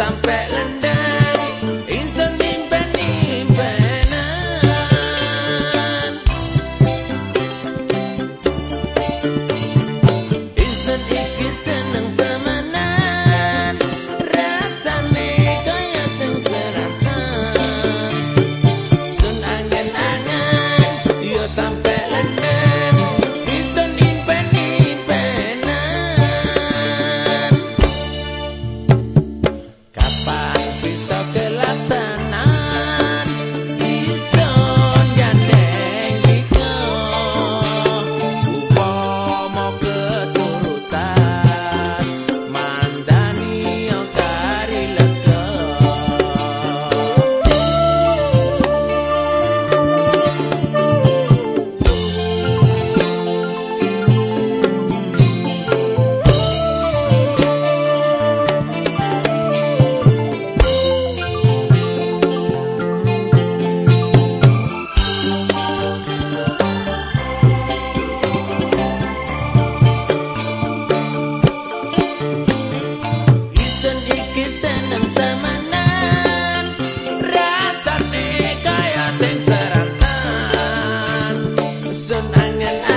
sampai Senangnya